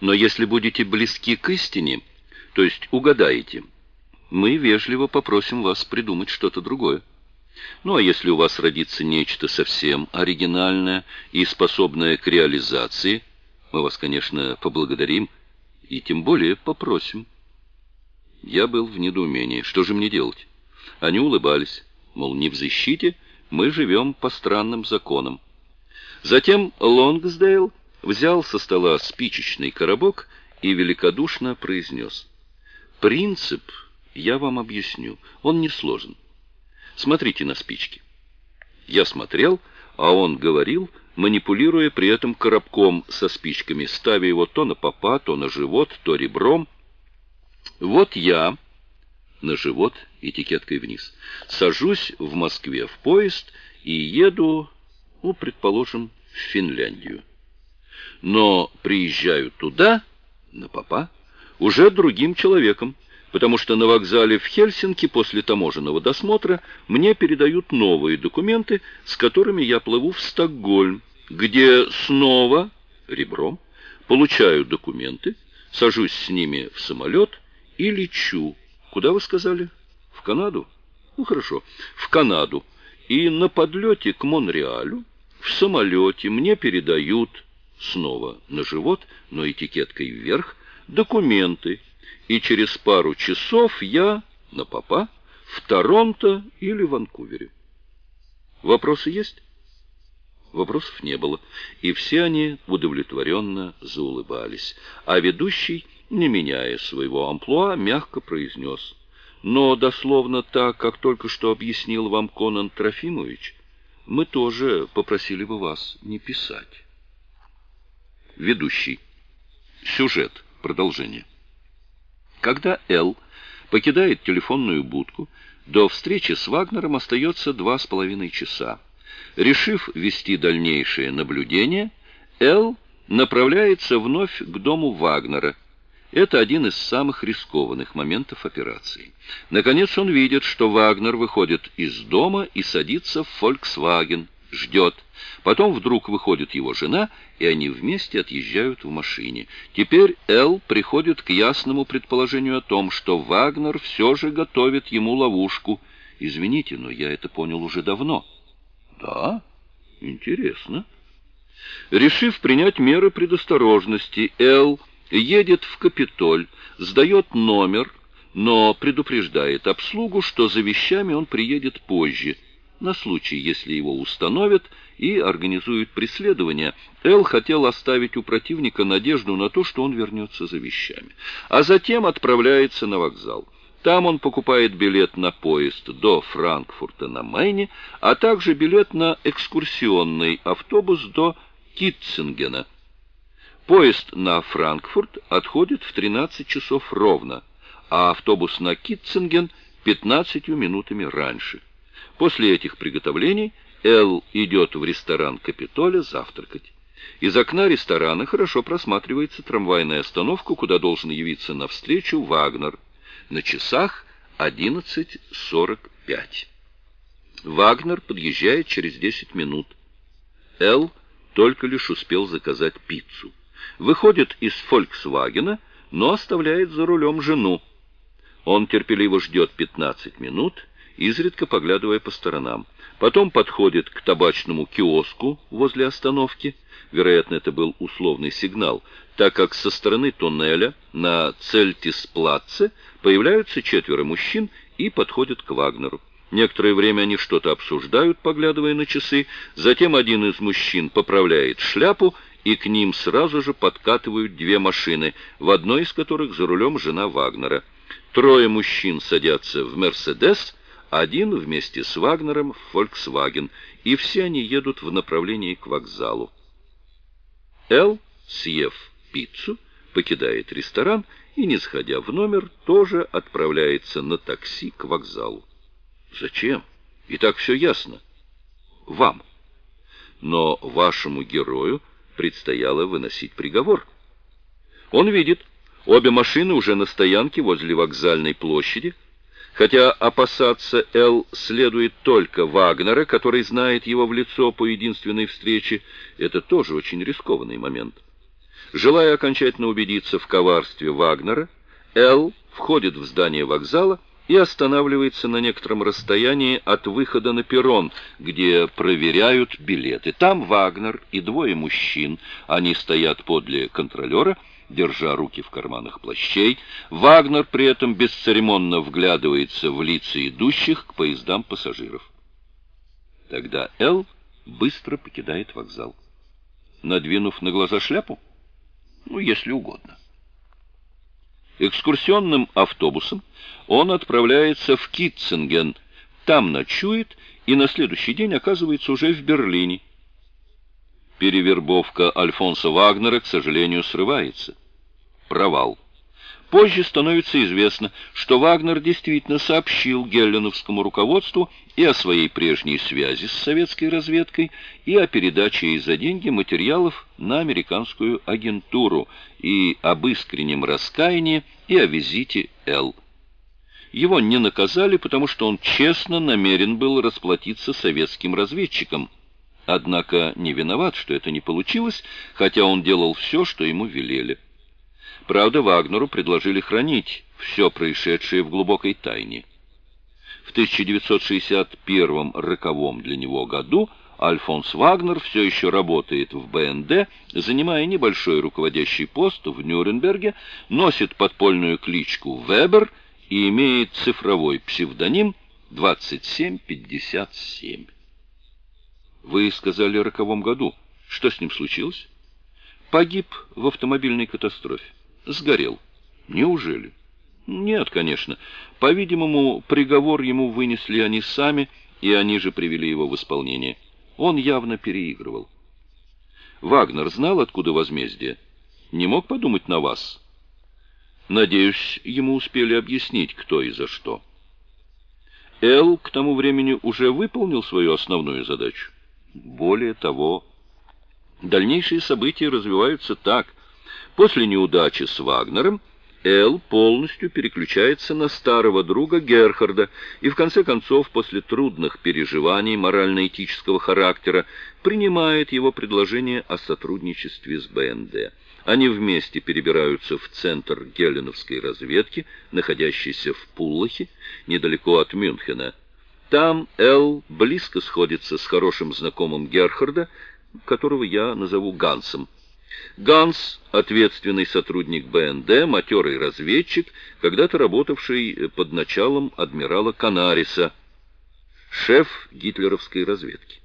Но если будете близки к истине, то есть угадаете, мы вежливо попросим вас придумать что-то другое. Ну а если у вас родится нечто совсем оригинальное и способное к реализации, мы вас, конечно, поблагодарим и тем более попросим. Я был в недоумении. Что же мне делать? Они улыбались, мол, не в защите, мы живем по странным законам. Затем Лонгсдейл взял со стола спичечный коробок и великодушно произнес. «Принцип, я вам объясню, он несложен. Смотрите на спички». Я смотрел, а он говорил, манипулируя при этом коробком со спичками, ставя его то на попа, то на живот, то ребром. Вот я на живот этикеткой вниз. Сажусь в Москве в поезд и еду, ну, предположим, в Финляндию но приезжаю туда, на попа, уже другим человеком, потому что на вокзале в Хельсинки после таможенного досмотра мне передают новые документы, с которыми я плыву в Стокгольм, где снова, ребром, получаю документы, сажусь с ними в самолет и лечу. Куда вы сказали? В Канаду? Ну, хорошо, в Канаду. И на подлете к Монреалю в самолете мне передают снова на живот, но этикеткой вверх, документы, и через пару часов я на попа в Торонто или Ванкувере. Вопросы есть? Вопросов не было, и все они удовлетворенно заулыбались, а ведущий, не меняя своего амплуа, мягко произнес. Но дословно так, как только что объяснил вам Конан Трофимович, мы тоже попросили бы вас не писать. Ведущий. Сюжет. Продолжение. Когда Л покидает телефонную будку, до встречи с Вагнером остается два с половиной часа. Решив вести дальнейшее наблюдение, Л направляется вновь к дому Вагнера. Это один из самых рискованных моментов операции. Наконец он видит, что Вагнер выходит из дома и садится в Volkswagen ждет. Потом вдруг выходит его жена, и они вместе отъезжают в машине. Теперь Эл приходит к ясному предположению о том, что Вагнер все же готовит ему ловушку. Извините, но я это понял уже давно. Да? Интересно. Решив принять меры предосторожности, Эл едет в Капитоль, сдает номер, но предупреждает обслугу, что за вещами он приедет позже – на случай, если его установят и организуют преследование, Эл хотел оставить у противника надежду на то, что он вернется за вещами, а затем отправляется на вокзал. Там он покупает билет на поезд до Франкфурта на Майне, а также билет на экскурсионный автобус до Китцингена. Поезд на Франкфурт отходит в 13 часов ровно, а автобус на Китцинген 15 минутами раньше. После этих приготовлений Эл идет в ресторан Капитоля завтракать. Из окна ресторана хорошо просматривается трамвайная остановка, куда должен явиться навстречу Вагнер. На часах 11.45. Вагнер подъезжает через 10 минут. Эл только лишь успел заказать пиццу. Выходит из «Фольксвагена», но оставляет за рулем жену. Он терпеливо ждет 15 минут изредка поглядывая по сторонам. Потом подходит к табачному киоску возле остановки. Вероятно, это был условный сигнал, так как со стороны туннеля на Цельтисплатце появляются четверо мужчин и подходят к Вагнеру. Некоторое время они что-то обсуждают, поглядывая на часы. Затем один из мужчин поправляет шляпу, и к ним сразу же подкатывают две машины, в одной из которых за рулем жена Вагнера. Трое мужчин садятся в «Мерседес», один вместе с Вагнером в Volkswagen, и все они едут в направлении к вокзалу. Эл, съев пиццу, покидает ресторан и, не сходя в номер, тоже отправляется на такси к вокзалу. Зачем? И так все ясно. Вам. Но вашему герою предстояло выносить приговор. Он видит, обе машины уже на стоянке возле вокзальной площади, Хотя опасаться Эл следует только Вагнера, который знает его в лицо по единственной встрече, это тоже очень рискованный момент. Желая окончательно убедиться в коварстве Вагнера, Л входит в здание вокзала и останавливается на некотором расстоянии от выхода на перрон, где проверяют билеты. Там Вагнер и двое мужчин, они стоят подле контролера, держа руки в карманах плащей. Вагнер при этом бесцеремонно вглядывается в лица идущих к поездам пассажиров. Тогда Эл быстро покидает вокзал. Надвинув на глаза шляпу? Ну, если угодно. Экскурсионным автобусом он отправляется в Китцинген, там ночует и на следующий день оказывается уже в Берлине. Перевербовка Альфонса Вагнера, к сожалению, срывается. Провал. Позже становится известно, что Вагнер действительно сообщил гелленовскому руководству и о своей прежней связи с советской разведкой, и о передаче ей за деньги материалов на американскую агентуру, и об искреннем раскаянии, и о визите Л. Его не наказали, потому что он честно намерен был расплатиться советским разведчикам. Однако не виноват, что это не получилось, хотя он делал все, что ему велели. Правда, Вагнеру предложили хранить все происшедшее в глубокой тайне. В 1961 роковом для него году Альфонс Вагнер все еще работает в БНД, занимая небольшой руководящий пост в Нюрнберге, носит подпольную кличку Вебер и имеет цифровой псевдоним 2757. Вы сказали роковом году. Что с ним случилось? Погиб в автомобильной катастрофе. Сгорел. Неужели? Нет, конечно. По-видимому, приговор ему вынесли они сами, и они же привели его в исполнение. Он явно переигрывал. Вагнер знал, откуда возмездие. Не мог подумать на вас. Надеюсь, ему успели объяснить, кто и за что. Эл к тому времени уже выполнил свою основную задачу. Более того, дальнейшие события развиваются так. После неудачи с Вагнером Эл полностью переключается на старого друга Герхарда и в конце концов, после трудных переживаний морально-этического характера, принимает его предложение о сотрудничестве с БНД. Они вместе перебираются в центр геленовской разведки, находящийся в Пуллахе, недалеко от Мюнхена. Там Эл близко сходится с хорошим знакомым Герхарда, которого я назову Гансом. Ганс — ответственный сотрудник БНД, матерый разведчик, когда-то работавший под началом адмирала Канариса, шеф гитлеровской разведки.